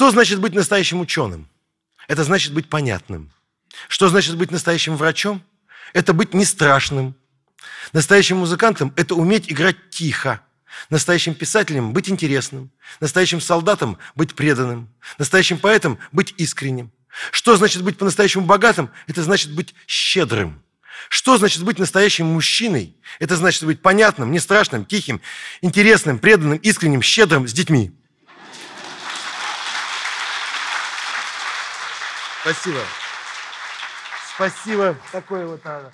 Что значит быть настоящим ученым? Это значит быть понятным. Что значит быть настоящим врачом? Это быть не страшным. Настоящим музыкантом – это уметь играть тихо. Настоящим писателем – быть интересным. Настоящим солдатом – быть преданным. Настоящим поэтом – быть искренним. Что значит быть по-настоящему богатым? Это значит быть щедрым. Что значит быть настоящим мужчиной? Это значит быть понятным, не страшным, тихим, интересным, преданным, искренним, щедрым с детьми. Спасибо. Спасибо. Такое вот надо.